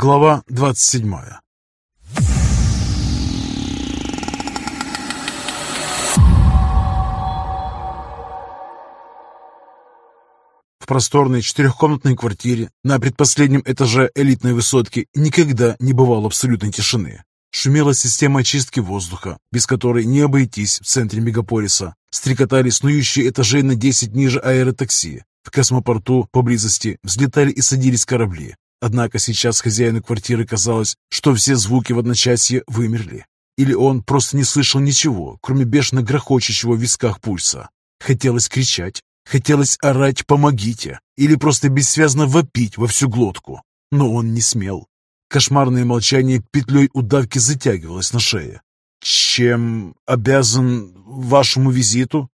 Глава 27 В просторной четырехкомнатной квартире на предпоследнем этаже элитной высотки никогда не бывало абсолютной тишины. Шумела система очистки воздуха, без которой не обойтись в центре мегаполиса. Стрекотали снующие этажей на 10 ниже аэротакси. В космопорту поблизости взлетали и садились корабли. Однако сейчас хозяину квартиры казалось, что все звуки в одночасье вымерли. Или он просто не слышал ничего, кроме бешено грохочущего в висках пульса. Хотелось кричать, хотелось орать «помогите» или просто бессвязно вопить во всю глотку. Но он не смел. Кошмарное молчание петлей удавки затягивалось на шее. «Чем обязан вашему визиту?»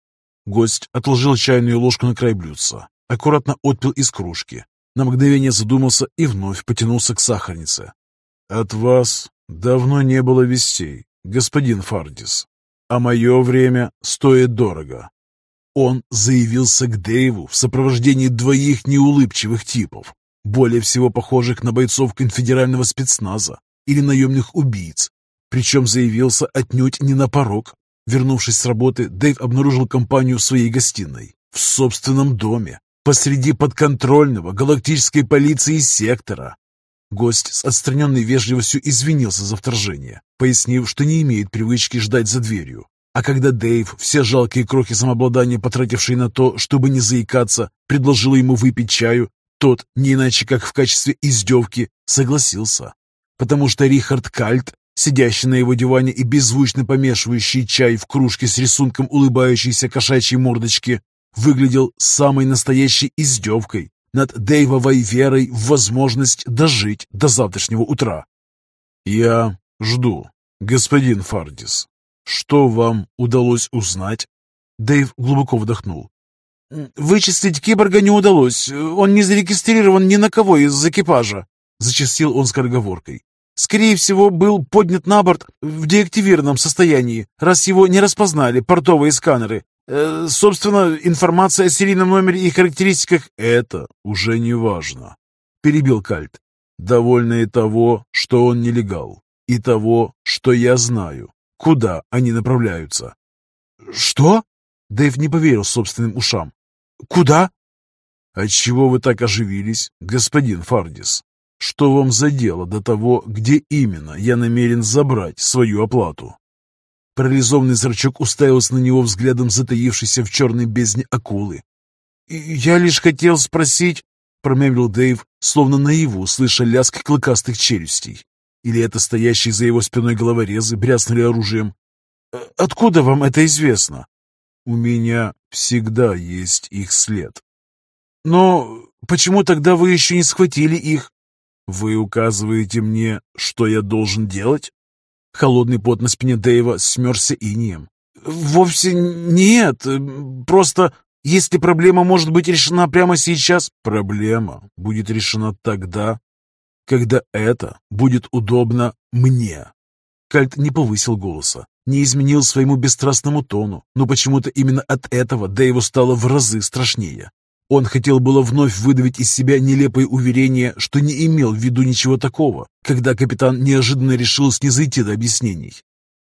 Гость отложил чайную ложку на край блюдца, аккуратно отпил из кружки, на мгновение задумался и вновь потянулся к сахарнице. «От вас давно не было вестей, господин Фардис, а мое время стоит дорого». Он заявился к Дэйву в сопровождении двоих неулыбчивых типов, более всего похожих на бойцов конфедерального спецназа или наемных убийц. Причем заявился отнюдь не на порог. Вернувшись с работы, Дэйв обнаружил компанию в своей гостиной, в собственном доме, посреди подконтрольного галактической полиции сектора. Гость с отстраненной вежливостью извинился за вторжение, пояснив, что не имеет привычки ждать за дверью. А когда Дэйв, все жалкие крохи самообладания, потратившие на то, чтобы не заикаться, предложил ему выпить чаю, тот, не иначе как в качестве издевки, согласился. Потому что Рихард Кальт, сидящий на его диване и беззвучно помешивающий чай в кружке с рисунком улыбающейся кошачьей мордочки, выглядел самой настоящей издевкой над Дэйвовой верой в возможность дожить до завтрашнего утра. «Я жду, господин Фардис. Что вам удалось узнать?» Дэйв глубоко вдохнул. «Вычислить киборга не удалось. Он не зарегистрирован ни на кого из экипажа», — зачастил он скороговоркой. «Скорее всего, был поднят на борт в деактивированном состоянии, раз его не распознали портовые сканеры. Э, собственно, информация о серийном номере и характеристиках — это уже не важно», — перебил Кальт. «Довольно и того, что он нелегал, и того, что я знаю, куда они направляются». «Что?» Дэйв не поверил собственным ушам. Куда? Отчего вы так оживились, господин Фардис? Что вам за дело до того, где именно я намерен забрать свою оплату? Парализованный зрачок уставился на него взглядом затаившейся в черной бездне акулы. «Я лишь хотел спросить...» — промямлил Дэйв, словно наяву, слыша лязг клыкастых челюстей. Или это стоящие за его спиной головорезы бряснули оружием? «Э, «Откуда вам это известно?» У меня всегда есть их след. Но почему тогда вы еще не схватили их? Вы указываете мне, что я должен делать? Холодный пот на спине Дэйва смерся инием. Вовсе нет. Просто если проблема может быть решена прямо сейчас... Проблема будет решена тогда, когда это будет удобно мне. Кальт не повысил голоса, не изменил своему бесстрастному тону, но почему-то именно от этого Дэйву стало в разы страшнее. Он хотел было вновь выдавить из себя нелепое уверение, что не имел в виду ничего такого, когда капитан неожиданно решил снизойти до объяснений.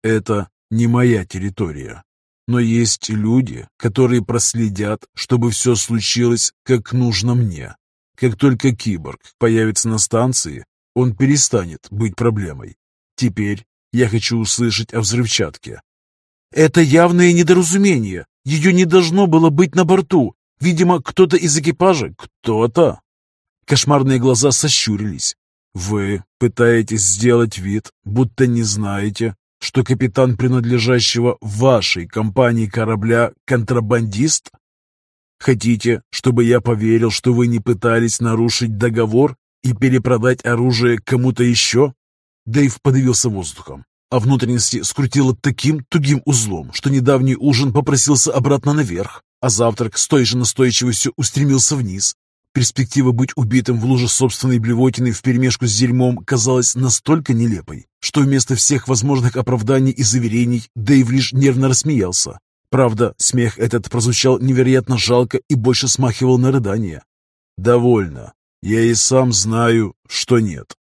«Это не моя территория, но есть люди, которые проследят, чтобы все случилось, как нужно мне. Как только киборг появится на станции, он перестанет быть проблемой. Теперь я хочу услышать о взрывчатке. Это явное недоразумение. Ее не должно было быть на борту. Видимо, кто-то из экипажа. Кто-то. Кошмарные глаза сощурились. Вы пытаетесь сделать вид, будто не знаете, что капитан принадлежащего вашей компании корабля контрабандист? Хотите, чтобы я поверил, что вы не пытались нарушить договор и перепродать оружие кому-то еще? Дэйв подавился воздухом, а внутренности скрутило таким тугим узлом, что недавний ужин попросился обратно наверх, а завтрак с той же настойчивостью устремился вниз. Перспектива быть убитым в луже собственной блевотины вперемешку с дерьмом казалась настолько нелепой, что вместо всех возможных оправданий и заверений Дэйв лишь нервно рассмеялся. Правда, смех этот прозвучал невероятно жалко и больше смахивал на рыдание. «Довольно. Я и сам знаю, что нет.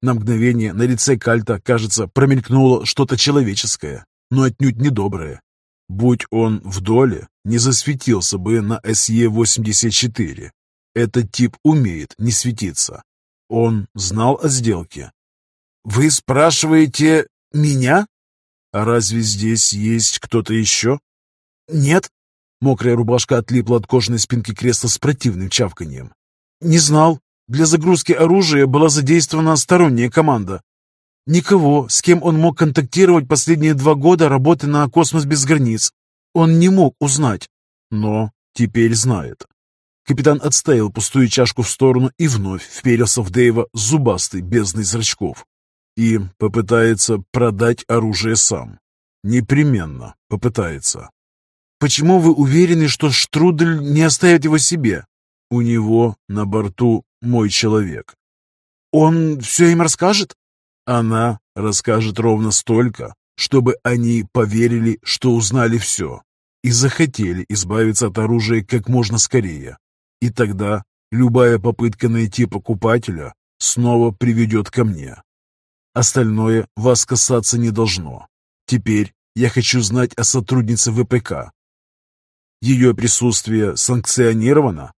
На мгновение на лице Кальта, кажется, промелькнуло что-то человеческое, но отнюдь недоброе. Будь он в доле, не засветился бы на СЕ-84. Этот тип умеет не светиться. Он знал о сделке. «Вы спрашиваете меня?» «А разве здесь есть кто-то еще?» «Нет». Мокрая рубашка отлипла от кожаной спинки кресла с противным чавканием. «Не знал. Для загрузки оружия была задействована сторонняя команда. Никого, с кем он мог контактировать последние два года работы на «Космос без границ». Он не мог узнать. Но теперь знает. Капитан отставил пустую чашку в сторону и вновь вперился в Дэйва зубастый, бездной зрачков. И попытается продать оружие сам. Непременно попытается. «Почему вы уверены, что Штрудель не оставит его себе?» «У него на борту мой человек». «Он все им расскажет?» «Она расскажет ровно столько, чтобы они поверили, что узнали все, и захотели избавиться от оружия как можно скорее. И тогда любая попытка найти покупателя снова приведет ко мне. Остальное вас касаться не должно. Теперь я хочу знать о сотруднице ВПК. Ее присутствие санкционировано?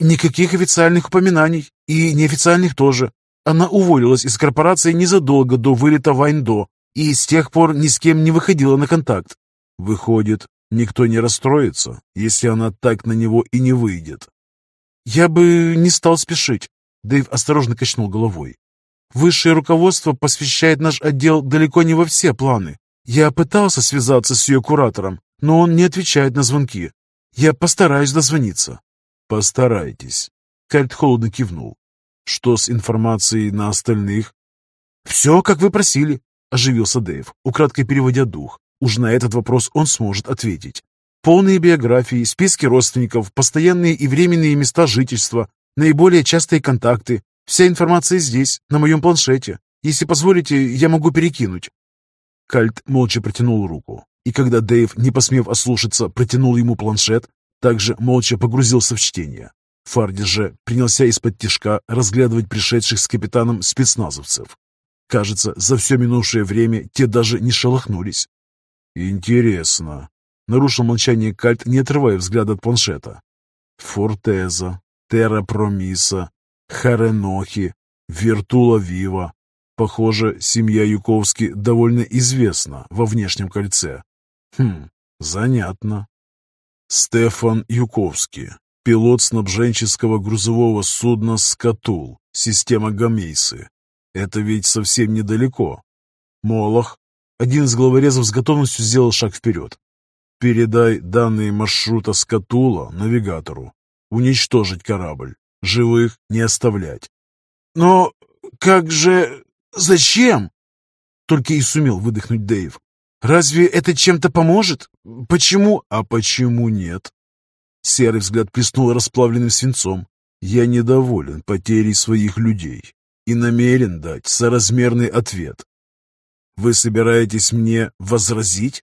Никаких официальных упоминаний, и неофициальных тоже. Она уволилась из корпорации незадолго до вылета в Айндо, и с тех пор ни с кем не выходила на контакт. Выходит, никто не расстроится, если она так на него и не выйдет. Я бы не стал спешить. Дэйв осторожно качнул головой. Высшее руководство посвящает наш отдел далеко не во все планы. Я пытался связаться с ее куратором, но он не отвечает на звонки. Я постараюсь дозвониться. Постарайтесь. Кальт холодно кивнул. Что с информацией на остальных? Все, как вы просили, оживился Дэйв, украдкой переводя дух. Уж на этот вопрос он сможет ответить. Полные биографии, списки родственников, постоянные и временные места жительства, наиболее частые контакты. Вся информация здесь, на моем планшете. Если позволите, я могу перекинуть. Кальт молча протянул руку, и когда Дэйв, не посмев ослушаться, протянул ему планшет, также молча погрузился в чтение. Фарди же принялся из-под тишка разглядывать пришедших с капитаном спецназовцев. Кажется, за все минувшее время те даже не шелохнулись. «Интересно», Нарушил молчание Кальт, не отрывая взгляда от планшета. Фортеза, Терра Промиса, Харенохи, Виртула Вива. Похоже, семья Юковски довольно известна во внешнем кольце. Хм, занятно. Стефан Юковский, пилот снабженческого грузового судна «Скатул», система Гамейсы. Это ведь совсем недалеко. Молох. Один из главорезов с готовностью сделал шаг вперед. Передай данные маршрута Скатула навигатору. Уничтожить корабль. Живых не оставлять. Но как же... Зачем? Только и сумел выдохнуть Дэйв. Разве это чем-то поможет? Почему? А почему нет? Серый взгляд плеснул расплавленным свинцом. Я недоволен потерей своих людей и намерен дать соразмерный ответ. Вы собираетесь мне возразить?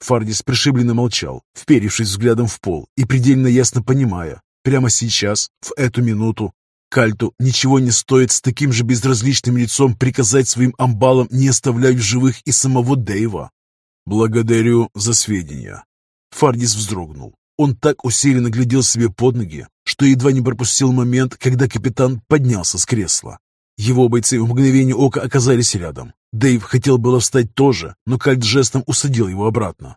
Фардис пришибленно молчал, вперившись взглядом в пол и предельно ясно понимая, прямо сейчас, в эту минуту, Кальту ничего не стоит с таким же безразличным лицом приказать своим амбалам не оставлять в живых и самого Дэйва. «Благодарю за сведения». Фардис вздрогнул. Он так усиленно глядел себе под ноги, что едва не пропустил момент, когда капитан поднялся с кресла. Его бойцы в мгновение ока оказались рядом. Дэйв хотел было встать тоже, но Кальт жестом усадил его обратно.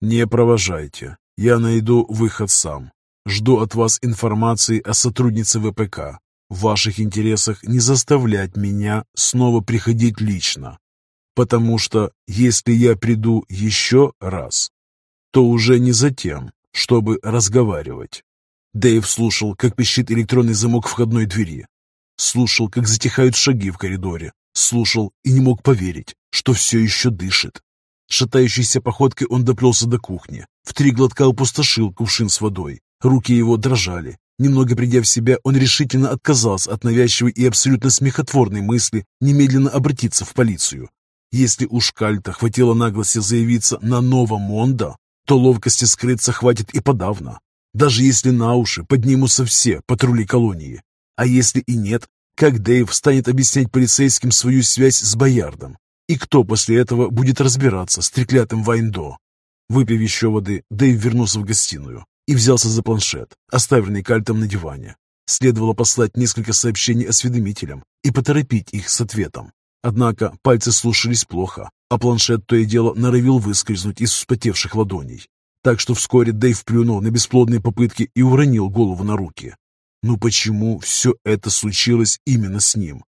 «Не провожайте. Я найду выход сам. Жду от вас информации о сотруднице ВПК. В ваших интересах не заставлять меня снова приходить лично. Потому что если я приду еще раз, то уже не за тем, чтобы разговаривать». Дэйв слушал, как пищит электронный замок входной двери. Слушал, как затихают шаги в коридоре, Слушал и не мог поверить, что все еще дышит. Шатающейся походкой он доплелся до кухни. В три глотка опустошил кувшин с водой. Руки его дрожали. Немного придя в себя, он решительно отказался от навязчивой и абсолютно смехотворной мысли немедленно обратиться в полицию. Если у Шкальта хватило наглости заявиться на Новомонда, то ловкости скрыться хватит и подавно. Даже если на уши поднимутся все патрули колонии. А если и нет, Как Дэйв станет объяснять полицейским свою связь с Боярдом? И кто после этого будет разбираться с треклятым Вайндо? Выпив еще воды, Дэйв вернулся в гостиную и взялся за планшет, оставленный кальтом на диване. Следовало послать несколько сообщений осведомителям и поторопить их с ответом. Однако пальцы слушались плохо, а планшет то и дело норовил выскользнуть из вспотевших ладоней. Так что вскоре Дэйв плюнул на бесплодные попытки и уронил голову на руки. Ну почему все это случилось именно с ним?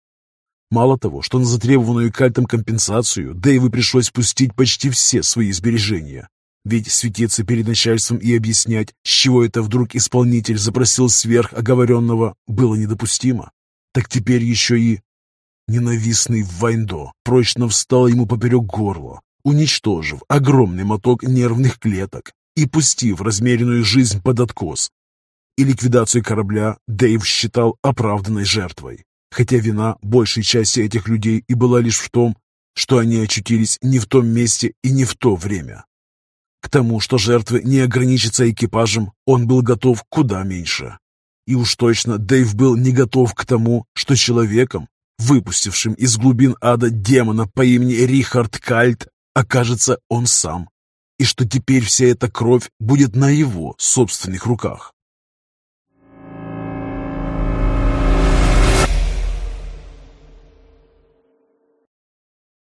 Мало того, что на затребованную кальтом компенсацию Дэйву пришлось пустить почти все свои сбережения. Ведь светиться перед начальством и объяснять, с чего это вдруг исполнитель запросил сверх оговоренного, было недопустимо. Так теперь еще и Ненавистный Вайндо прочно встал ему поперек горла, уничтожив огромный моток нервных клеток и пустив размеренную жизнь под откос. И ликвидацию корабля Дэйв считал оправданной жертвой, хотя вина большей части этих людей и была лишь в том, что они очутились не в том месте и не в то время. К тому, что жертвы не ограничатся экипажем, он был готов куда меньше. И уж точно Дэйв был не готов к тому, что человеком, выпустившим из глубин ада демона по имени Рихард Кальт, окажется он сам, и что теперь вся эта кровь будет на его собственных руках.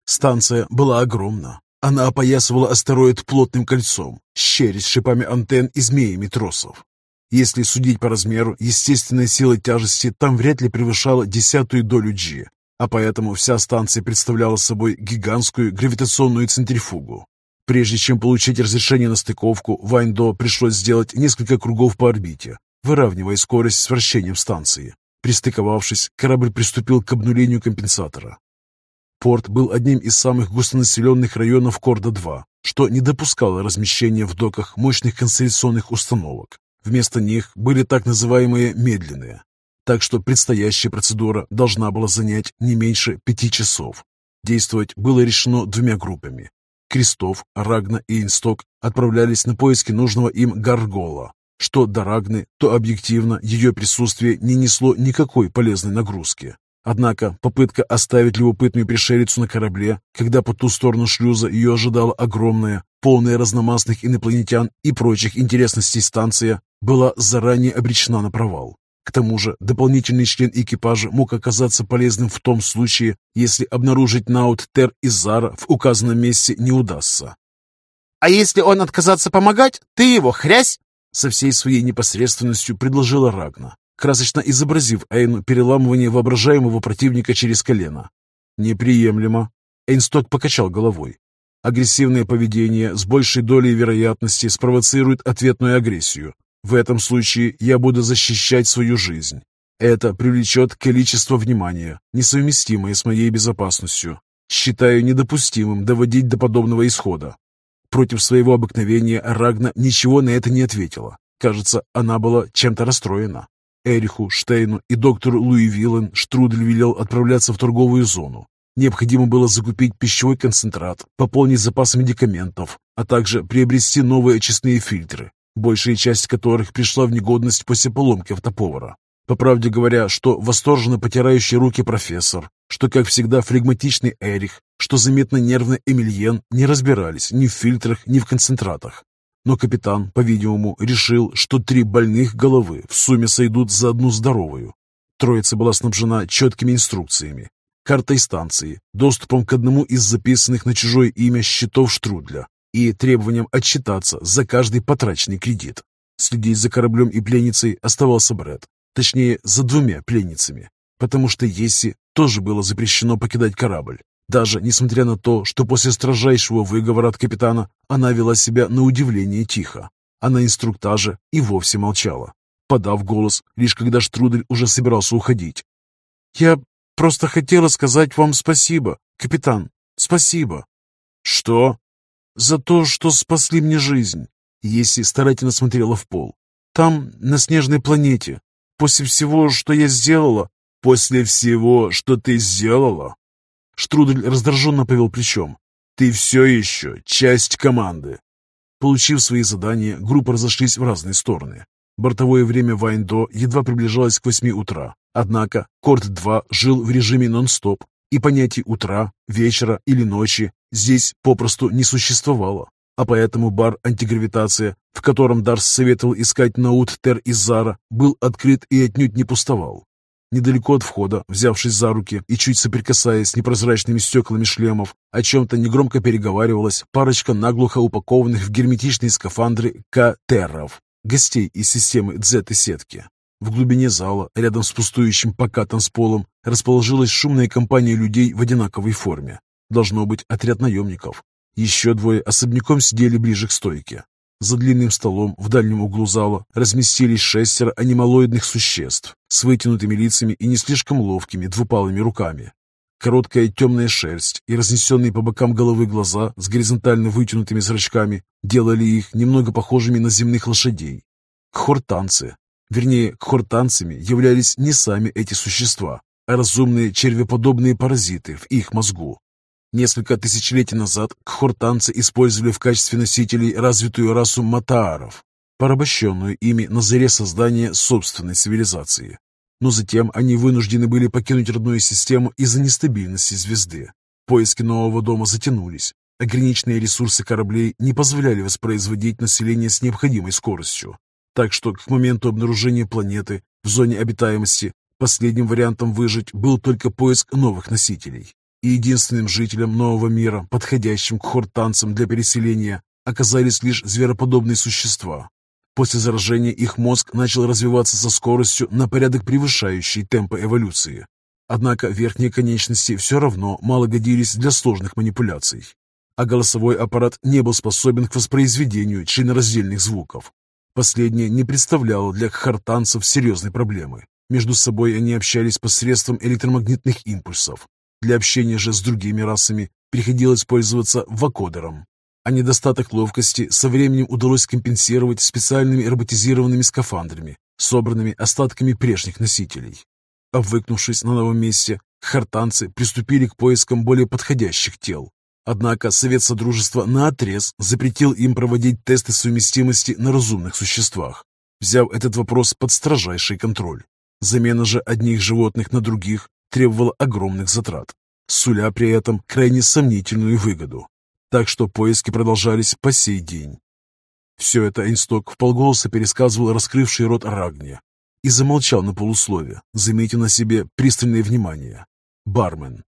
Станция была огромна. Она опоясывала астероид плотным кольцом, щерясь шипами антенн и змеями тросов. Если судить по размеру, естественная сила тяжести там вряд ли превышала десятую долю G, а поэтому вся станция представляла собой гигантскую гравитационную центрифугу. Прежде чем получить разрешение на стыковку, Вайндо пришлось сделать несколько кругов по орбите, выравнивая скорость с вращением станции. Пристыковавшись, корабль приступил к обнулению компенсатора. Порт был одним из самых густонаселенных районов Корда-2, что не допускало размещения в доках мощных канцеляционных установок. Вместо них были так называемые «медленные». Так что предстоящая процедура должна была занять не меньше пяти часов. Действовать было решено двумя группами. Крестов, Рагна и Инсток отправлялись на поиски нужного им Гаргола. Что до Рагны, то объективно ее присутствие не несло никакой полезной нагрузки. Однако попытка оставить любопытную пришелицу на корабле, когда по ту сторону шлюза ее ожидала огромная, полная разномастных инопланетян и прочих интересностей станция, была заранее обречена на провал. К тому же дополнительный член экипажа мог оказаться полезным в том случае, если обнаружить Наут Тер и Зара в указанном месте не удастся. «А если он отказаться помогать, ты его хрясь!» Со всей своей непосредственностью предложила Рагна, красочно изобразив Эйну переламывание воображаемого противника через колено. «Неприемлемо!» Эйнсток покачал головой. Агрессивное поведение с большей долей вероятности спровоцирует ответную агрессию, в этом случае я буду защищать свою жизнь. Это привлечет количество внимания, несовместимое с моей безопасностью. Считаю недопустимым доводить до подобного исхода. Против своего обыкновения Рагна ничего на это не ответила. Кажется, она была чем-то расстроена. Эриху, Штейну и доктору Луи Виллен Штрудель велел отправляться в торговую зону. Необходимо было закупить пищевой концентрат, пополнить запас медикаментов, а также приобрести новые очистные фильтры большая часть которых пришла в негодность после поломки автоповара. По правде говоря, что восторженно потирающий руки профессор, что, как всегда, флегматичный Эрих, что заметно нервный Эмильен не разбирались ни в фильтрах, ни в концентратах. Но капитан, по-видимому, решил, что три больных головы в сумме сойдут за одну здоровую. Троица была снабжена четкими инструкциями, картой станции, доступом к одному из записанных на чужое имя счетов Штрудля, и требованием отчитаться за каждый потраченный кредит. Следить за кораблем и пленницей оставался Брэд, точнее, за двумя пленницами, потому что Есси тоже было запрещено покидать корабль, даже несмотря на то, что после строжайшего выговора от капитана она вела себя на удивление тихо, а на инструктаже и вовсе молчала, подав голос, лишь когда Штрудель уже собирался уходить. «Я просто хотела сказать вам спасибо, капитан, спасибо». «Что?» за то, что спасли мне жизнь. Еси старательно смотрела в пол. Там, на снежной планете, после всего, что я сделала... После всего, что ты сделала? Штрудель раздраженно повел плечом. Ты все еще часть команды. Получив свои задания, группы разошлись в разные стороны. Бортовое время Вайндо едва приближалось к 8 утра. Однако Корт-2 жил в режиме нон-стоп, и понятий утра, вечера или ночи здесь попросту не существовало. А поэтому бар «Антигравитация», в котором Дарс советовал искать Наут Тер из Зара, был открыт и отнюдь не пустовал. Недалеко от входа, взявшись за руки и чуть соприкасаясь с непрозрачными стеклами шлемов, о чем-то негромко переговаривалась парочка наглухо упакованных в герметичные скафандры К-терров, гостей из системы Дзет-сетки. В глубине зала, рядом с пустующим пока танцполом, расположилась шумная компания людей в одинаковой форме. Должно быть отряд наемников. Еще двое особняком сидели ближе к стойке. За длинным столом в дальнем углу зала разместились шестеро анималоидных существ с вытянутыми лицами и не слишком ловкими двупалыми руками. Короткая темная шерсть и разнесенные по бокам головы глаза с горизонтально вытянутыми зрачками делали их немного похожими на земных лошадей. Кхортанцы, вернее, кхортанцами являлись не сами эти существа, а разумные червеподобные паразиты в их мозгу. Несколько тысячелетий назад кхортанцы использовали в качестве носителей развитую расу матааров, порабощенную ими на заре создания собственной цивилизации. Но затем они вынуждены были покинуть родную систему из-за нестабильности звезды. Поиски нового дома затянулись. Ограниченные ресурсы кораблей не позволяли воспроизводить население с необходимой скоростью. Так что к моменту обнаружения планеты в зоне обитаемости последним вариантом выжить был только поиск новых носителей и единственным жителем нового мира, подходящим к хортанцам для переселения, оказались лишь звероподобные существа. После заражения их мозг начал развиваться со скоростью на порядок превышающей темпы эволюции. Однако верхние конечности все равно мало годились для сложных манипуляций, а голосовой аппарат не был способен к воспроизведению членораздельных звуков. Последнее не представляло для хартанцев серьезной проблемы. Между собой они общались посредством электромагнитных импульсов, для общения же с другими расами приходилось пользоваться вакодером. А недостаток ловкости со временем удалось компенсировать специальными роботизированными скафандрами, собранными остатками прежних носителей. Обвыкнувшись на новом месте, хартанцы приступили к поискам более подходящих тел. Однако Совет Содружества наотрез запретил им проводить тесты совместимости на разумных существах, взяв этот вопрос под строжайший контроль. Замена же одних животных на других требовало огромных затрат, суля при этом крайне сомнительную выгоду. Так что поиски продолжались по сей день. Все это Эйнсток вполголоса пересказывал раскрывший рот Рагне и замолчал на полуслове, заметив на себе пристальное внимание. Бармен.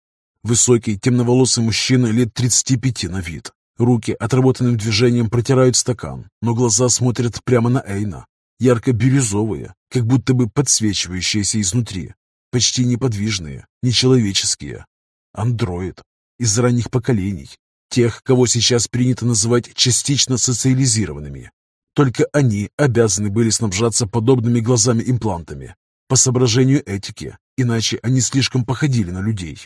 Высокий, темноволосый мужчина лет 35 на вид. Руки отработанным движением протирают стакан, но глаза смотрят прямо на Эйна. Ярко-бирюзовые, как будто бы подсвечивающиеся изнутри почти неподвижные, нечеловеческие. Андроид из ранних поколений, тех, кого сейчас принято называть частично социализированными. Только они обязаны были снабжаться подобными глазами-имплантами по соображению этики, иначе они слишком походили на людей.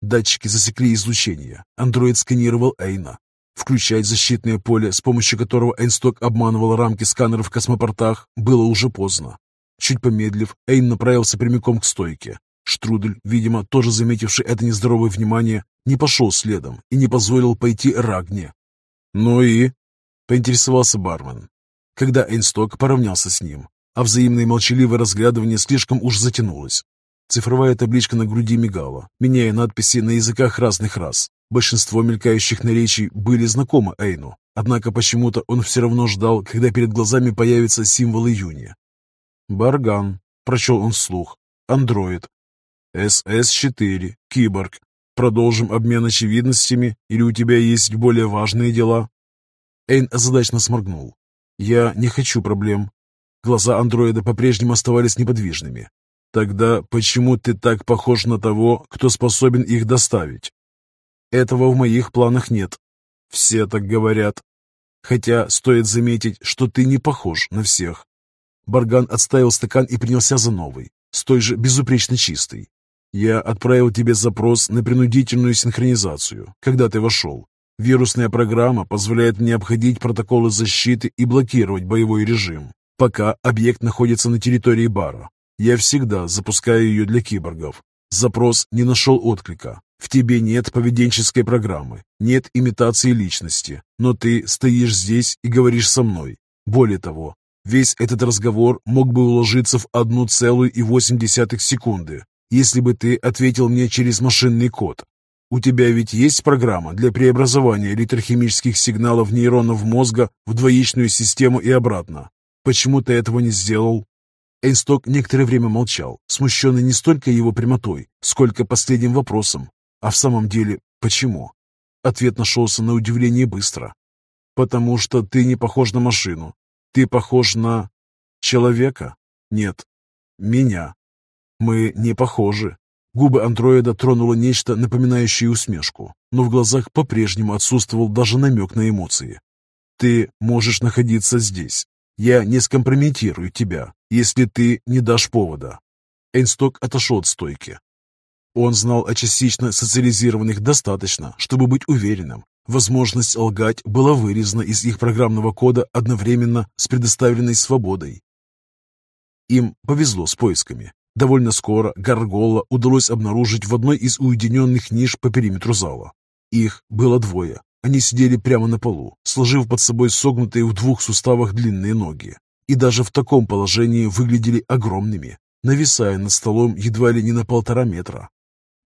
Датчики засекли излучение. Андроид сканировал Эйна. Включать защитное поле, с помощью которого Эйнсток обманывал рамки сканеров в космопортах, было уже поздно. Чуть помедлив, Эйн направился прямиком к стойке. Штрудель, видимо, тоже заметивший это нездоровое внимание, не пошел следом и не позволил пойти Рагне. «Ну и?» — поинтересовался бармен, когда Эйнсток поравнялся с ним, а взаимное молчаливое разглядывание слишком уж затянулось. Цифровая табличка на груди мигала, меняя надписи на языках разных рас. Большинство мелькающих наречий были знакомы Эйну, однако почему-то он все равно ждал, когда перед глазами появится символ июня, «Барган», — прочел он вслух. «Андроид». «СС-4, Киборг. Продолжим обмен очевидностями, или у тебя есть более важные дела?» Эйн озадачно сморгнул. «Я не хочу проблем». Глаза андроида по-прежнему оставались неподвижными. «Тогда почему ты так похож на того, кто способен их доставить?» «Этого в моих планах нет». «Все так говорят. Хотя стоит заметить, что ты не похож на всех. Барган отставил стакан и принялся за новый, с той же безупречно чистой. «Я отправил тебе запрос на принудительную синхронизацию, когда ты вошел. Вирусная программа позволяет мне обходить протоколы защиты и блокировать боевой режим, пока объект находится на территории бара. Я всегда запускаю ее для киборгов. Запрос не нашел отклика. В тебе нет поведенческой программы, нет имитации личности, но ты стоишь здесь и говоришь со мной. Более того, Весь этот разговор мог бы уложиться в 1,8 секунды, если бы ты ответил мне через машинный код. У тебя ведь есть программа для преобразования электрохимических сигналов нейронов мозга в двоичную систему и обратно. Почему ты этого не сделал? Эйнсток некоторое время молчал, смущенный не столько его прямотой, сколько последним вопросом. А в самом деле, почему? Ответ нашелся на удивление быстро. «Потому что ты не похож на машину. Ты похож на... человека? Нет. Меня. Мы не похожи. Губы андроида тронуло нечто, напоминающее усмешку, но в глазах по-прежнему отсутствовал даже намек на эмоции. «Ты можешь находиться здесь. Я не скомпрометирую тебя, если ты не дашь повода». Эйнсток отошел от стойки. Он знал о частично социализированных достаточно, чтобы быть уверенным. Возможность лгать была вырезана из их программного кода одновременно с предоставленной свободой. Им повезло с поисками. Довольно скоро Гаргола удалось обнаружить в одной из уединенных ниш по периметру зала. Их было двое. Они сидели прямо на полу, сложив под собой согнутые в двух суставах длинные ноги. И даже в таком положении выглядели огромными, нависая над столом едва ли не на полтора метра.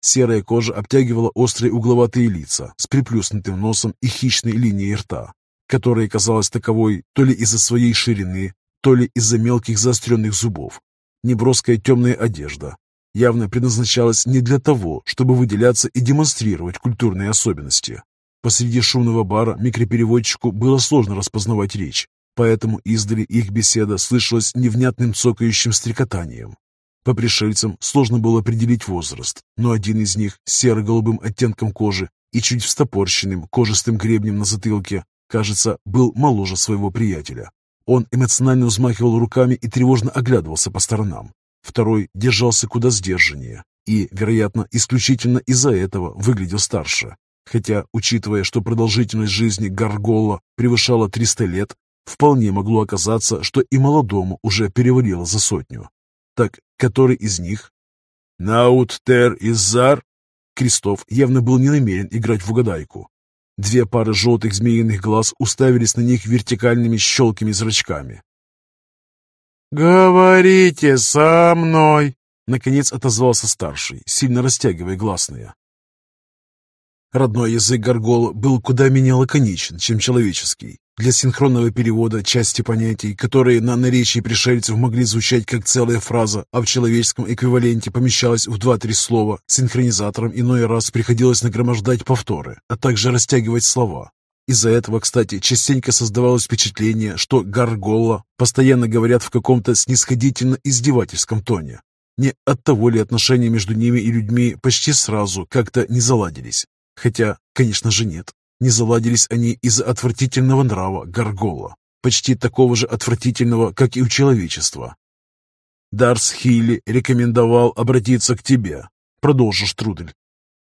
Серая кожа обтягивала острые угловатые лица с приплюснутым носом и хищной линией рта, которая казалась таковой то ли из-за своей ширины, то ли из-за мелких заостренных зубов, Неброская темная одежда явно предназначалась не для того, чтобы выделяться и демонстрировать культурные особенности. Посреди шумного бара микропереводчику было сложно распознавать речь, поэтому издали их беседа слышалась невнятным цокающим стрекотанием. По пришельцам сложно было определить возраст, но один из них с серо-голубым оттенком кожи и чуть встопорщенным кожистым гребнем на затылке, кажется, был моложе своего приятеля. Он эмоционально взмахивал руками и тревожно оглядывался по сторонам. Второй держался куда сдержаннее и, вероятно, исключительно из-за этого выглядел старше. Хотя, учитывая, что продолжительность жизни Гаргола превышала 300 лет, вполне могло оказаться, что и молодому уже перевалило за сотню. Так, который из них? Наут Тер Изар? Крестов явно был не намерен играть в угадайку. Две пары желтых змеиных глаз уставились на них вертикальными щелкими зрачками. «Говорите со мной!» Наконец отозвался старший, сильно растягивая гласные. Родной язык Гаргол был куда менее лаконичен, чем человеческий. Для синхронного перевода части понятий, которые на наречии пришельцев могли звучать как целая фраза, а в человеческом эквиваленте помещалось в два-три слова, синхронизаторам иной раз приходилось нагромождать повторы, а также растягивать слова. Из-за этого, кстати, частенько создавалось впечатление, что Гаргола постоянно говорят в каком-то снисходительно-издевательском тоне. Не от того ли отношения между ними и людьми почти сразу как-то не заладились. Хотя, конечно же, нет. Не заладились они из-за отвратительного нрава Гаргола, почти такого же отвратительного, как и у человечества. Дарс Хилли рекомендовал обратиться к тебе. Продолжишь, Штрудель.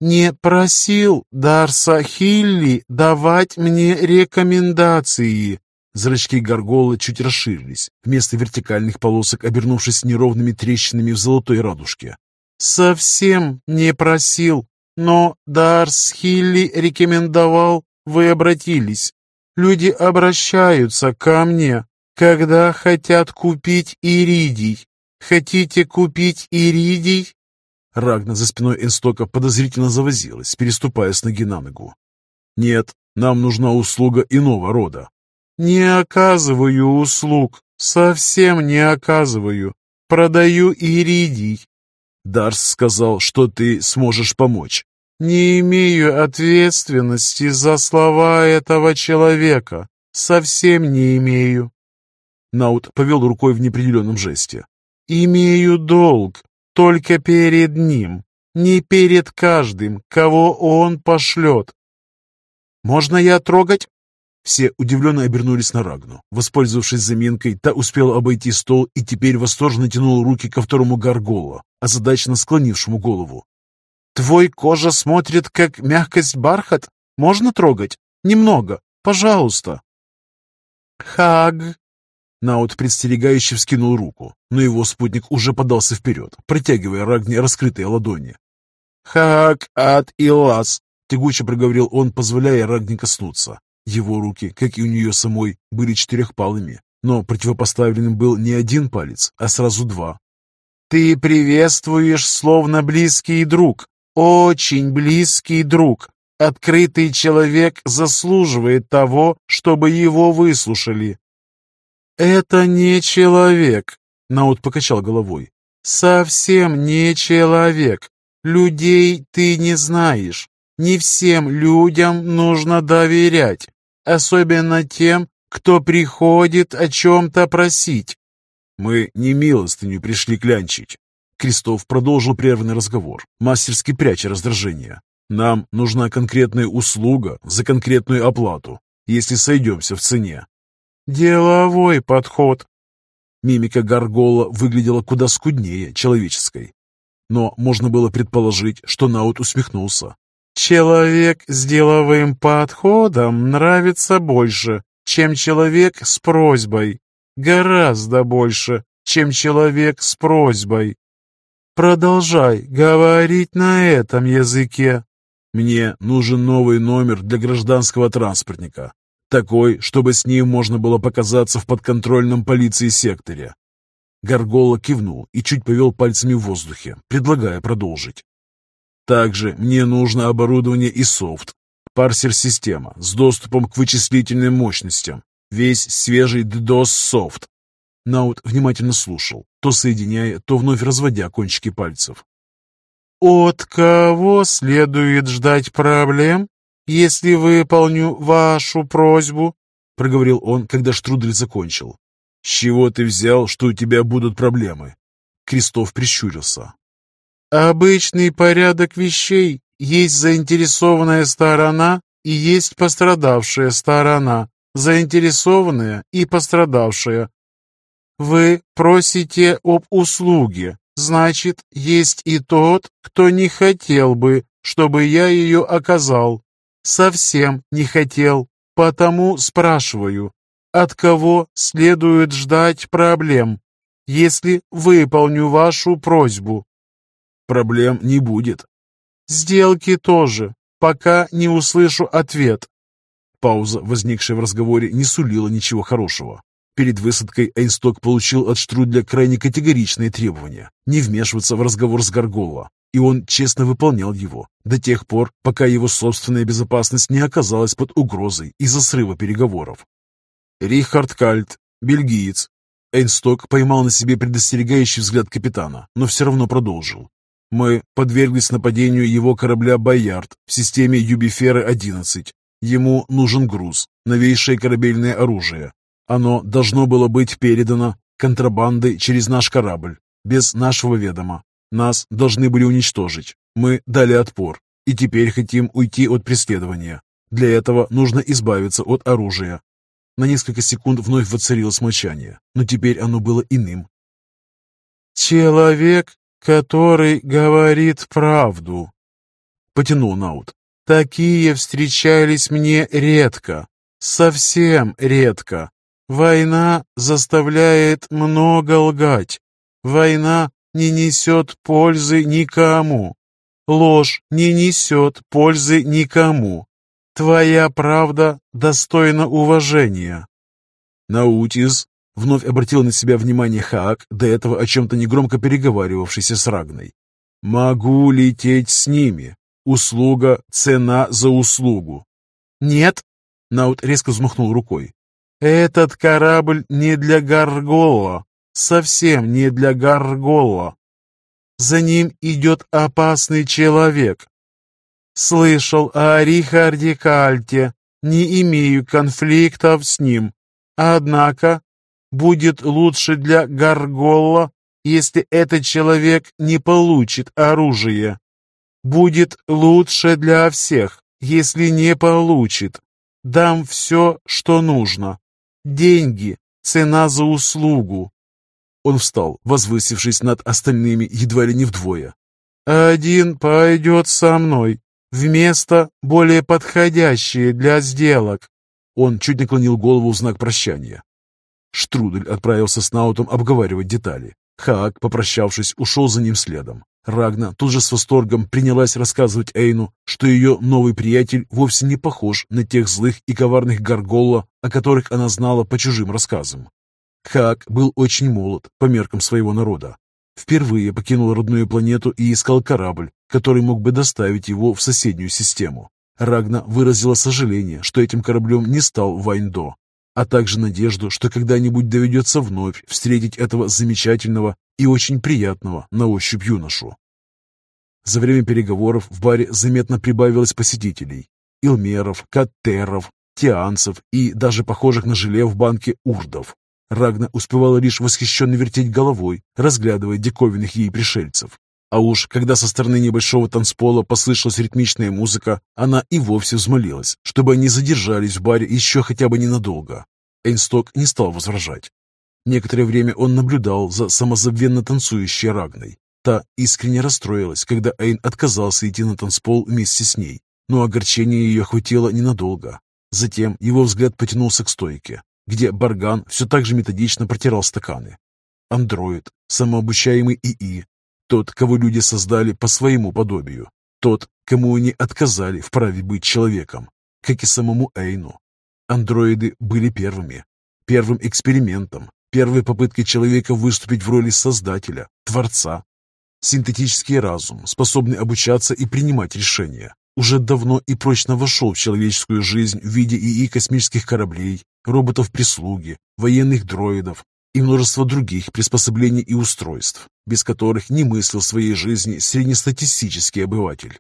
«Не просил Дарса Хилли давать мне рекомендации». Зрачки Гаргола чуть расширились, вместо вертикальных полосок обернувшись неровными трещинами в золотой радужке. «Совсем не просил. Но Дарс Хилли рекомендовал, вы обратились. Люди обращаются ко мне, когда хотят купить иридий. Хотите купить иридий?» Рагна за спиной Энстока подозрительно завозилась, переступая с ноги на ногу. «Нет, нам нужна услуга иного рода». «Не оказываю услуг, совсем не оказываю. Продаю иридий. Дарс сказал, что ты сможешь помочь. Не имею ответственности за слова этого человека. Совсем не имею. Наут повел рукой в неопределенном жесте. Имею долг только перед ним, не перед каждым, кого он пошлет. Можно я трогать? Все удивленно обернулись на Рагну. Воспользовавшись заминкой, та успела обойти стол и теперь восторженно тянула руки ко второму Гарголу, озадаченно склонившему голову. «Твой кожа смотрит, как мягкость бархат. Можно трогать? Немного. Пожалуйста». «Хаг!» Наут предстерегающе вскинул руку, но его спутник уже подался вперед, протягивая Рагне раскрытые ладони. «Хаг ад Илас!» — тягуче проговорил он, позволяя Рагне коснуться. Его руки, как и у нее самой, были четырехпалыми, но противопоставленным был не один палец, а сразу два. «Ты приветствуешь словно близкий друг, очень близкий друг. Открытый человек заслуживает того, чтобы его выслушали». «Это не человек», — Наут покачал головой. «Совсем не человек. Людей ты не знаешь. Не всем людям нужно доверять, особенно тем, кто приходит о чем-то просить. Мы не милостыню пришли клянчить. Крестов продолжил прерванный разговор, мастерски пряча раздражение. Нам нужна конкретная услуга за конкретную оплату, если сойдемся в цене. Деловой подход. Мимика Гаргола выглядела куда скуднее человеческой. Но можно было предположить, что Наут усмехнулся. «Человек с деловым подходом нравится больше, чем человек с просьбой. Гораздо больше, чем человек с просьбой. Продолжай говорить на этом языке». «Мне нужен новый номер для гражданского транспортника. Такой, чтобы с ним можно было показаться в подконтрольном полиции секторе. Гаргола кивнул и чуть повел пальцами в воздухе, предлагая продолжить. Также мне нужно оборудование и софт. Парсер-система с доступом к вычислительным мощностям. Весь свежий DDoS-софт. Наут внимательно слушал, то соединяя, то вновь разводя кончики пальцев. «От кого следует ждать проблем, если выполню вашу просьбу?» проговорил он, когда Штрудель закончил. «С чего ты взял, что у тебя будут проблемы?» Крестов прищурился. «Обычный порядок вещей. Есть заинтересованная сторона и есть пострадавшая сторона. Заинтересованная и пострадавшая. Вы просите об услуге. Значит, есть и тот, кто не хотел бы, чтобы я ее оказал. Совсем не хотел, потому спрашиваю, от кого следует ждать проблем, если выполню вашу просьбу? Проблем не будет. Сделки тоже, пока не услышу ответ. Пауза, возникшая в разговоре, не сулила ничего хорошего. Перед высадкой Эйнсток получил от Штрудля крайне категоричные требования не вмешиваться в разговор с Гаргола, и он честно выполнял его до тех пор, пока его собственная безопасность не оказалась под угрозой из-за срыва переговоров. Рихард Кальт, бельгиец. Эйнсток поймал на себе предостерегающий взгляд капитана, но все равно продолжил. Мы подверглись нападению его корабля «Боярд» в системе Юбиферы-11. Ему нужен груз, новейшее корабельное оружие. Оно должно было быть передано контрабандой через наш корабль, без нашего ведома. Нас должны были уничтожить. Мы дали отпор, и теперь хотим уйти от преследования. Для этого нужно избавиться от оружия, на несколько секунд вновь воцарилось молчание, но теперь оно было иным. «Человек, который говорит правду», — потянул Наут. «Такие встречались мне редко, совсем редко. Война заставляет много лгать. Война не несет пользы никому. Ложь не несет пользы никому. Твоя правда достойна уважения. Наутис вновь обратил на себя внимание Хаак, до этого о чем-то негромко переговаривавшийся с Рагной. «Могу лететь с ними. Услуга — цена за услугу». «Нет», — Наут резко взмахнул рукой. «Этот корабль не для Гаргола, совсем не для Гаргола. За ним идет опасный человек, Слышал о Рихарде Кальте, не имею конфликтов с ним. Однако будет лучше для Гаргола, если этот человек не получит оружие. Будет лучше для всех, если не получит. Дам все, что нужно. Деньги, цена за услугу. Он встал, возвысившись над остальными едва ли не вдвое. «Один пойдет со мной, в место, более подходящее для сделок. Он чуть наклонил голову в знак прощания. Штрудель отправился с Наутом обговаривать детали. Хаак, попрощавшись, ушел за ним следом. Рагна тут же с восторгом принялась рассказывать Эйну, что ее новый приятель вовсе не похож на тех злых и коварных Гарголла, о которых она знала по чужим рассказам. Хак был очень молод по меркам своего народа. Впервые покинул родную планету и искал корабль, который мог бы доставить его в соседнюю систему. Рагна выразила сожаление, что этим кораблем не стал Вайндо, а также надежду, что когда-нибудь доведется вновь встретить этого замечательного и очень приятного на ощупь юношу. За время переговоров в баре заметно прибавилось посетителей. Илмеров, Каттеров, Тианцев и даже похожих на желе в банке урдов. Рагна успевала лишь восхищенно вертеть головой, разглядывая диковинных ей пришельцев. А уж когда со стороны небольшого танцпола послышалась ритмичная музыка, она и вовсе взмолилась, чтобы они задержались в баре еще хотя бы ненадолго. Эйнсток не стал возражать. Некоторое время он наблюдал за самозабвенно танцующей Рагной. Та искренне расстроилась, когда Эйн отказался идти на танцпол вместе с ней, но огорчение ее хватило ненадолго. Затем его взгляд потянулся к стойке, где Барган все так же методично протирал стаканы. Андроид, самообучаемый ИИ, тот, кого люди создали по своему подобию, тот, кому они отказали в праве быть человеком, как и самому Эйну. Андроиды были первыми, первым экспериментом, первой попыткой человека выступить в роли создателя, творца. Синтетический разум, способный обучаться и принимать решения, уже давно и прочно вошел в человеческую жизнь в виде ИИ космических кораблей, роботов-прислуги, военных дроидов и множество других приспособлений и устройств, без которых не мыслил своей жизни среднестатистический обыватель.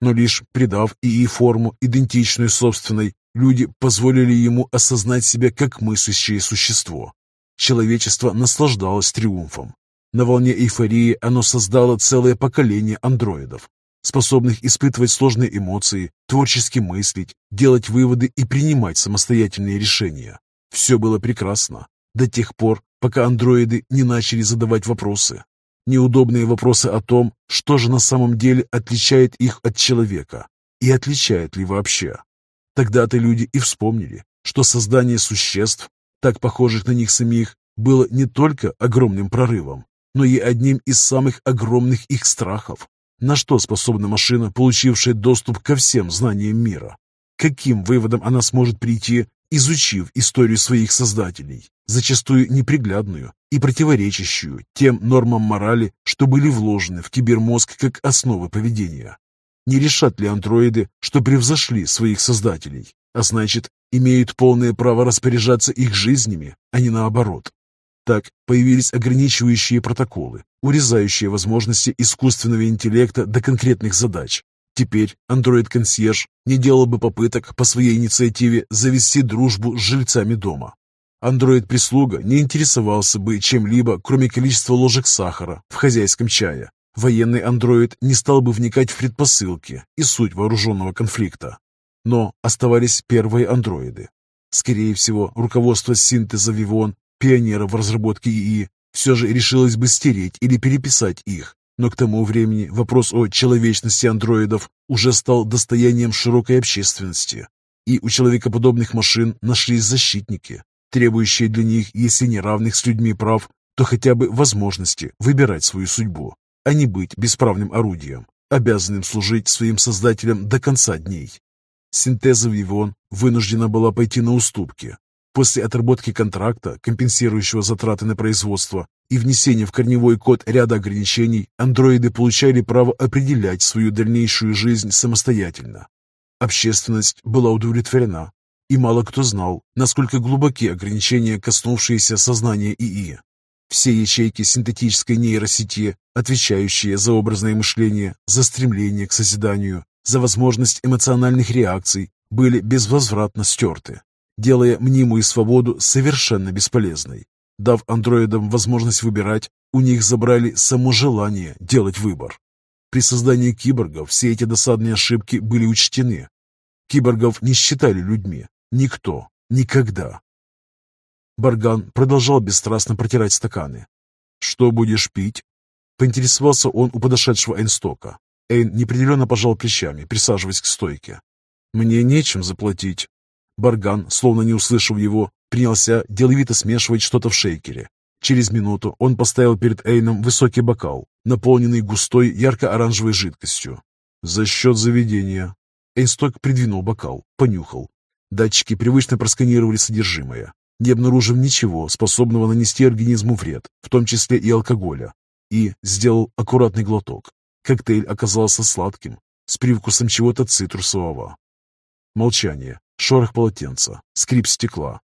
Но лишь придав ИИ форму, идентичную собственной, люди позволили ему осознать себя как мыслящее существо. Человечество наслаждалось триумфом. На волне эйфории оно создало целое поколение андроидов, способных испытывать сложные эмоции, творчески мыслить, делать выводы и принимать самостоятельные решения. Все было прекрасно до тех пор, пока андроиды не начали задавать вопросы. Неудобные вопросы о том, что же на самом деле отличает их от человека, и отличает ли вообще. Тогда-то люди и вспомнили, что создание существ, так похожих на них самих, было не только огромным прорывом, но и одним из самых огромных их страхов. На что способна машина, получившая доступ ко всем знаниям мира? Каким выводом она сможет прийти, изучив историю своих создателей, зачастую неприглядную и противоречащую тем нормам морали, что были вложены в кибермозг как основы поведения? Не решат ли андроиды, что превзошли своих создателей, а значит, имеют полное право распоряжаться их жизнями, а не наоборот? Так появились ограничивающие протоколы, урезающие возможности искусственного интеллекта до конкретных задач. Теперь андроид-консьерж не делал бы попыток по своей инициативе завести дружбу с жильцами дома. Андроид-прислуга не интересовался бы чем-либо, кроме количества ложек сахара в хозяйском чае. Военный андроид не стал бы вникать в предпосылки и суть вооруженного конфликта. Но оставались первые андроиды. Скорее всего, руководство синтеза Вивон пионеров в разработке ИИ, все же решилось бы стереть или переписать их. Но к тому времени вопрос о человечности андроидов уже стал достоянием широкой общественности. И у человекоподобных машин нашлись защитники, требующие для них, если не равных с людьми прав, то хотя бы возможности выбирать свою судьбу, а не быть бесправным орудием, обязанным служить своим создателям до конца дней. Синтеза Вивон вынуждена была пойти на уступки, После отработки контракта, компенсирующего затраты на производство, и внесения в корневой код ряда ограничений, андроиды получали право определять свою дальнейшую жизнь самостоятельно. Общественность была удовлетворена, и мало кто знал, насколько глубоки ограничения, коснувшиеся сознания ИИ. Все ячейки синтетической нейросети, отвечающие за образное мышление, за стремление к созиданию, за возможность эмоциональных реакций, были безвозвратно стерты делая мнимую свободу совершенно бесполезной. Дав андроидам возможность выбирать, у них забрали само желание делать выбор. При создании киборгов все эти досадные ошибки были учтены. Киборгов не считали людьми. Никто. Никогда. Барган продолжал бесстрастно протирать стаканы. «Что будешь пить?» Поинтересовался он у подошедшего Эйнстока. Эйн неопределенно пожал плечами, присаживаясь к стойке. «Мне нечем заплатить», Барган, словно не услышав его, принялся деловито смешивать что-то в шейкере. Через минуту он поставил перед Эйном высокий бокал, наполненный густой ярко-оранжевой жидкостью. «За счет заведения». Эйнсток придвинул бокал, понюхал. Датчики привычно просканировали содержимое. не обнаружив ничего, способного нанести организму вред, в том числе и алкоголя, и сделал аккуратный глоток. Коктейль оказался сладким, с привкусом чего-то цитрусового. Молчание, шорох полотенца, скрип стекла.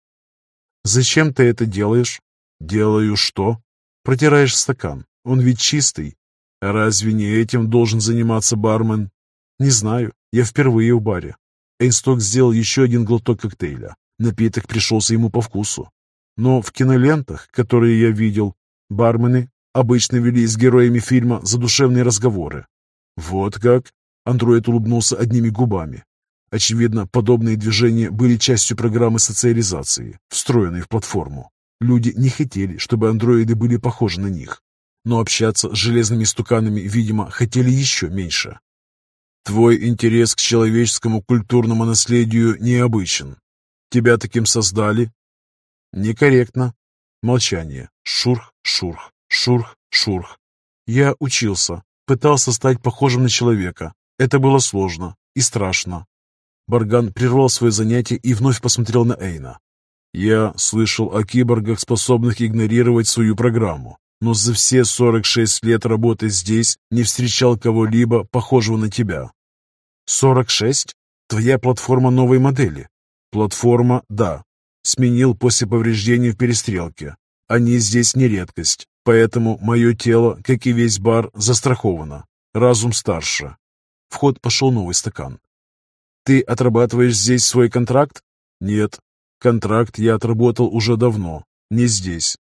«Зачем ты это делаешь?» «Делаю что?» «Протираешь стакан. Он ведь чистый. Разве не этим должен заниматься бармен?» «Не знаю. Я впервые в баре». Эйнсток сделал еще один глоток коктейля. Напиток пришелся ему по вкусу. Но в кинолентах, которые я видел, бармены обычно вели с героями фильма задушевные разговоры. «Вот как?» — андроид улыбнулся одними губами. Очевидно, подобные движения были частью программы социализации, встроенной в платформу. Люди не хотели, чтобы андроиды были похожи на них. Но общаться с железными стуканами, видимо, хотели еще меньше. Твой интерес к человеческому культурному наследию необычен. Тебя таким создали? Некорректно. Молчание. Шурх, шурх, шурх, шурх. Я учился, пытался стать похожим на человека. Это было сложно и страшно. Барган прервал свое занятие и вновь посмотрел на Эйна. «Я слышал о киборгах, способных игнорировать свою программу, но за все 46 лет работы здесь не встречал кого-либо, похожего на тебя». «46? Твоя платформа новой модели?» «Платформа, да. Сменил после повреждений в перестрелке. Они здесь не редкость, поэтому мое тело, как и весь бар, застраховано. Разум старше». В ход пошел новый стакан. Ты отрабатываешь здесь свой контракт? Нет. Контракт я отработал уже давно. Не здесь.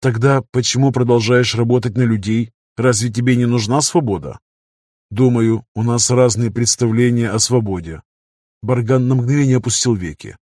Тогда почему продолжаешь работать на людей? Разве тебе не нужна свобода? Думаю, у нас разные представления о свободе. Барган на мгновение опустил веки.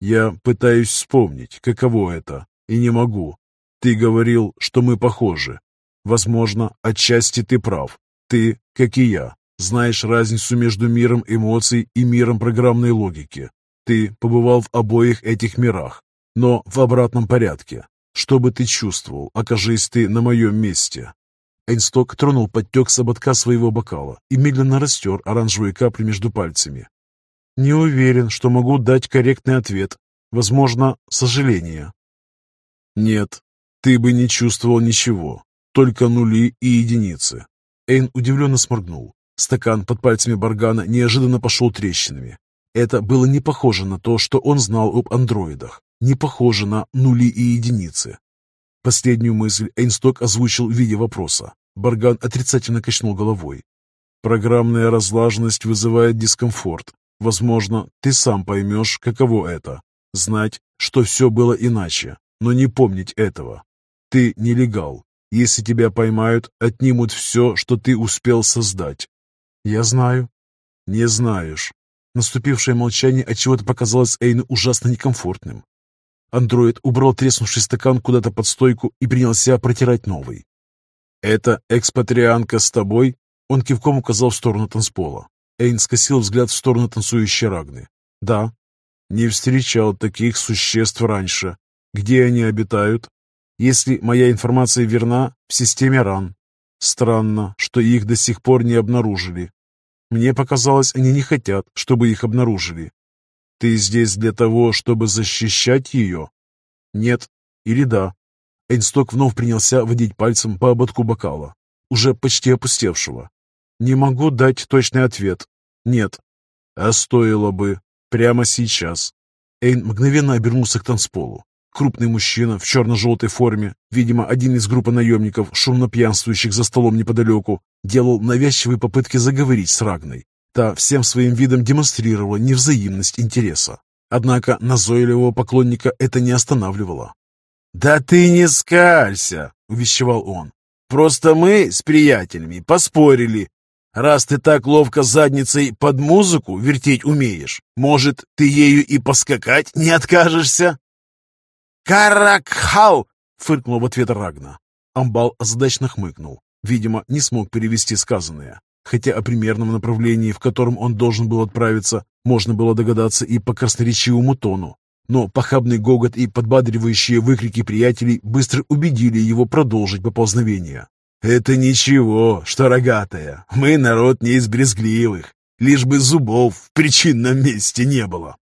Я пытаюсь вспомнить, каково это, и не могу. Ты говорил, что мы похожи. Возможно, отчасти ты прав. Ты, как и я, знаешь разницу между миром эмоций и миром программной логики. Ты побывал в обоих этих мирах, но в обратном порядке. Что бы ты чувствовал, окажись ты на моем месте?» Эйнсток тронул подтек с ободка своего бокала и медленно растер оранжевые капли между пальцами. «Не уверен, что могу дать корректный ответ. Возможно, сожаление». «Нет, ты бы не чувствовал ничего, только нули и единицы». Эйн удивленно сморгнул. Стакан под пальцами Баргана неожиданно пошел трещинами. Это было не похоже на то, что он знал об андроидах, не похоже на нули и единицы. Последнюю мысль Эйнсток озвучил в виде вопроса. Барган отрицательно качнул головой. «Программная разлаженность вызывает дискомфорт. Возможно, ты сам поймешь, каково это. Знать, что все было иначе, но не помнить этого. Ты нелегал. Если тебя поймают, отнимут все, что ты успел создать. «Я знаю». «Не знаешь». Наступившее молчание отчего-то показалось Эйну ужасно некомфортным. Андроид убрал треснувший стакан куда-то под стойку и принялся протирать новый. «Это экспатрианка с тобой?» Он кивком указал в сторону танцпола. Эйн скосил взгляд в сторону танцующей Рагны. «Да». «Не встречал таких существ раньше. Где они обитают?» «Если моя информация верна, в системе РАН. Странно, что их до сих пор не обнаружили. Мне показалось, они не хотят, чтобы их обнаружили. Ты здесь для того, чтобы защищать ее? Нет. Или да? Эйнсток вновь принялся водить пальцем по ободку бокала, уже почти опустевшего. Не могу дать точный ответ. Нет. А стоило бы. Прямо сейчас. Эйн мгновенно обернулся к танцполу. Крупный мужчина в черно-желтой форме, видимо, один из группы наемников, шумно пьянствующих за столом неподалеку, делал навязчивые попытки заговорить с Рагной. Та всем своим видом демонстрировала невзаимность интереса. Однако назойливого поклонника это не останавливало. «Да ты не скалься!» — увещевал он. «Просто мы с приятелями поспорили. Раз ты так ловко задницей под музыку вертеть умеешь, может, ты ею и поскакать не откажешься?» «Каракхау!» — фыркнул в ответ Рагна. Амбал озадачно хмыкнул. Видимо, не смог перевести сказанное. Хотя о примерном направлении, в котором он должен был отправиться, можно было догадаться и по красноречивому тону. Но похабный гогот и подбадривающие выкрики приятелей быстро убедили его продолжить поползновение. «Это ничего, что рогатая. Мы народ не из брезгливых. Лишь бы зубов в причинном месте не было».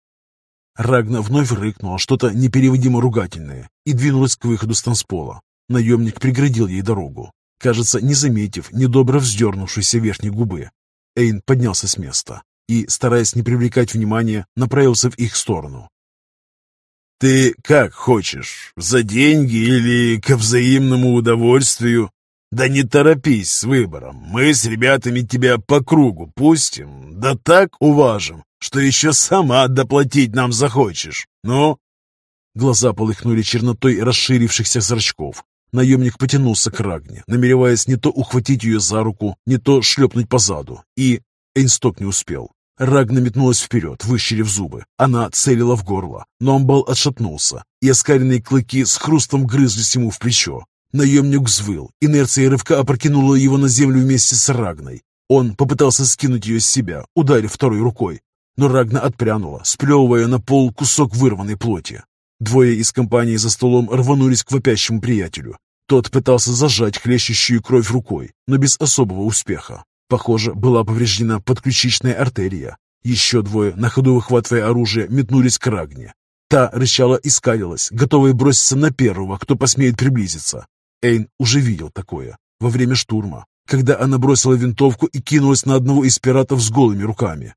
Рагна вновь рыкнула что-то непереводимо ругательное и двинулась к выходу с танцпола. Наемник преградил ей дорогу, кажется, не заметив недобро вздернувшейся верхней губы. Эйн поднялся с места и, стараясь не привлекать внимания, направился в их сторону. «Ты как хочешь, за деньги или ко взаимному удовольствию?» «Да не торопись с выбором, мы с ребятами тебя по кругу пустим, да так уважим, что еще сама доплатить нам захочешь. Ну?» Глаза полыхнули чернотой расширившихся зрачков. Наемник потянулся к Рагне, намереваясь не то ухватить ее за руку, не то шлепнуть по заду, и Эйнсток не успел. Рагна метнулась вперед, выщерив зубы. Она целила в горло, но Амбал отшатнулся, и оскаленные клыки с хрустом грызлись ему в плечо. Наемник взвыл, инерция рывка опрокинула его на землю вместе с Рагной. Он попытался скинуть ее с себя, ударив второй рукой, но Рагна отпрянула, сплевывая на пол кусок вырванной плоти. Двое из компании за столом рванулись к вопящему приятелю. Тот пытался зажать хлещущую кровь рукой, но без особого успеха. Похоже, была повреждена подключичная артерия. Еще двое, на ходу выхватывая оружие, метнулись к Рагне. Та рычала и скалилась, готовая броситься на первого, кто посмеет приблизиться. Эйн уже видел такое во время штурма, когда она бросила винтовку и кинулась на одного из пиратов с голыми руками.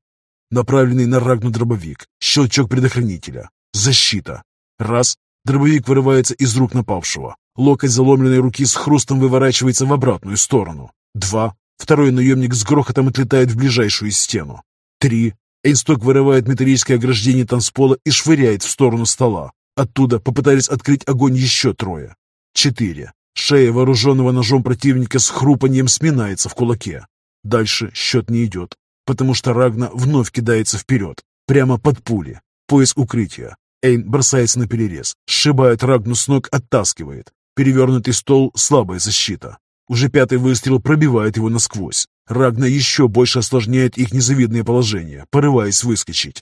Направленный на Рагну дробовик, щелчок предохранителя, защита. Раз, дробовик вырывается из рук напавшего, локоть заломленной руки с хрустом выворачивается в обратную сторону. Два, второй наемник с грохотом отлетает в ближайшую стену. Три, Эйнсток вырывает металлическое ограждение танцпола и швыряет в сторону стола. Оттуда попытались открыть огонь еще трое. Четыре. Шея вооруженного ножом противника с хрупанием сминается в кулаке. Дальше счет не идет, потому что Рагна вновь кидается вперед, прямо под пули. Поиск укрытия. Эйн бросается на перерез, сшибает Рагну с ног, оттаскивает. Перевернутый стол — слабая защита. Уже пятый выстрел пробивает его насквозь. Рагна еще больше осложняет их незавидное положение, порываясь выскочить.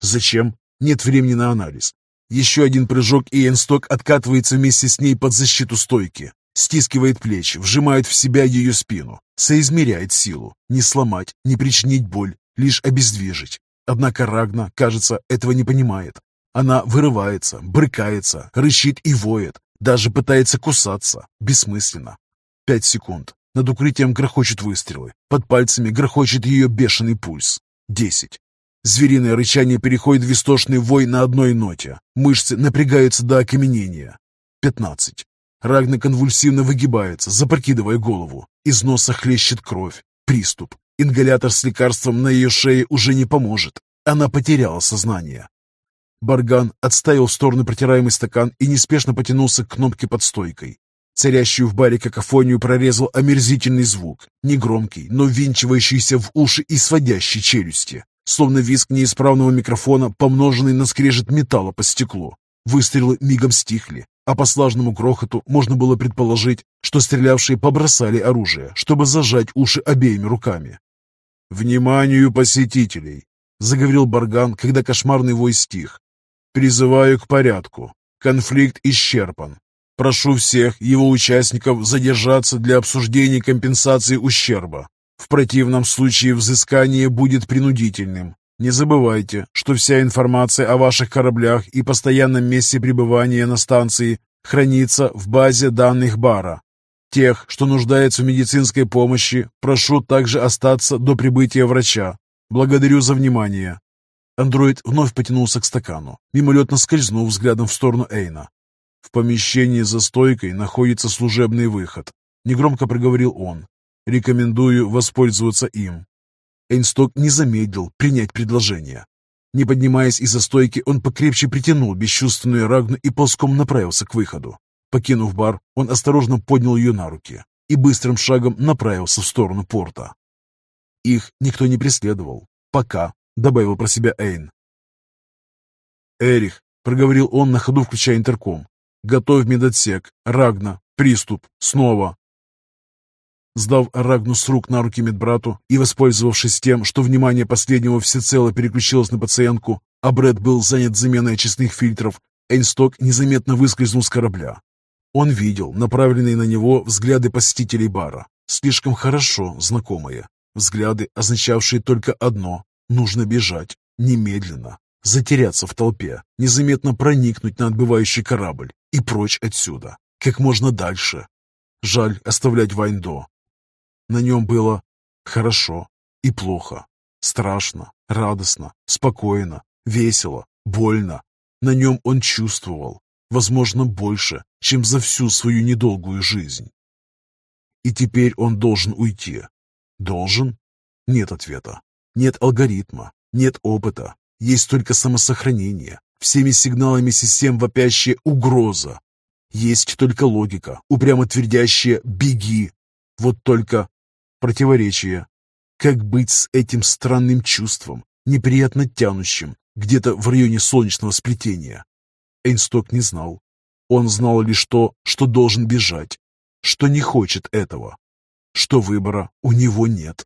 Зачем? Нет времени на анализ. Еще один прыжок, и Энсток откатывается вместе с ней под защиту стойки. Стискивает плечи, вжимает в себя ее спину. Соизмеряет силу. Не сломать, не причинить боль, лишь обездвижить. Однако Рагна, кажется, этого не понимает. Она вырывается, брыкается, рычит и воет. Даже пытается кусаться. Бессмысленно. Пять секунд. Над укрытием грохочут выстрелы. Под пальцами грохочет ее бешеный пульс. Десять. Звериное рычание переходит в истошный вой на одной ноте. Мышцы напрягаются до окаменения. Пятнадцать. Рагна конвульсивно выгибается, запрокидывая голову. Из носа хлещет кровь. Приступ. Ингалятор с лекарством на ее шее уже не поможет. Она потеряла сознание. Барган отставил в сторону протираемый стакан и неспешно потянулся к кнопке под стойкой. Царящую в баре какофонию прорезал омерзительный звук, негромкий, но винчивающийся в уши и сводящий челюсти словно визг неисправного микрофона, помноженный на скрежет металла по стеклу. Выстрелы мигом стихли, а по слажному грохоту можно было предположить, что стрелявшие побросали оружие, чтобы зажать уши обеими руками. «Вниманию посетителей!» — заговорил Барган, когда кошмарный вой стих. «Призываю к порядку. Конфликт исчерпан. Прошу всех его участников задержаться для обсуждения компенсации ущерба. В противном случае взыскание будет принудительным. Не забывайте, что вся информация о ваших кораблях и постоянном месте пребывания на станции хранится в базе данных бара. Тех, что нуждаются в медицинской помощи, прошу также остаться до прибытия врача. Благодарю за внимание. Андроид вновь потянулся к стакану, мимолетно скользнув взглядом в сторону Эйна. В помещении за стойкой находится служебный выход. Негромко проговорил он, Рекомендую воспользоваться им». Эйнсток не замедлил принять предложение. Не поднимаясь из-за стойки, он покрепче притянул бесчувственную Рагну и ползком направился к выходу. Покинув бар, он осторожно поднял ее на руки и быстрым шагом направился в сторону порта. Их никто не преследовал. Пока, добавил про себя Эйн. «Эрих», — проговорил он на ходу, включая интерком, — «готовь медотсек. Рагна. Приступ. Снова. Сдав Рагну с рук на руки медбрату и воспользовавшись тем, что внимание последнего всецело переключилось на пациентку, а Брэд был занят заменой очистных фильтров, Эйнсток незаметно выскользнул с корабля. Он видел направленные на него взгляды посетителей бара, слишком хорошо знакомые. Взгляды, означавшие только одно — нужно бежать, немедленно. затеряться в толпе, незаметно проникнуть на отбывающий корабль и прочь отсюда, как можно дальше. Жаль оставлять Вайндо. На нем было хорошо и плохо, страшно, радостно, спокойно, весело, больно. На нем он чувствовал, возможно, больше, чем за всю свою недолгую жизнь. И теперь он должен уйти. Должен? Нет ответа. Нет алгоритма. Нет опыта. Есть только самосохранение. Всеми сигналами систем вопящая угроза. Есть только логика, упрямо твердящая «беги». Вот только противоречие. Как быть с этим странным чувством, неприятно тянущим, где-то в районе солнечного сплетения? Эйнсток не знал. Он знал лишь то, что должен бежать, что не хочет этого, что выбора у него нет.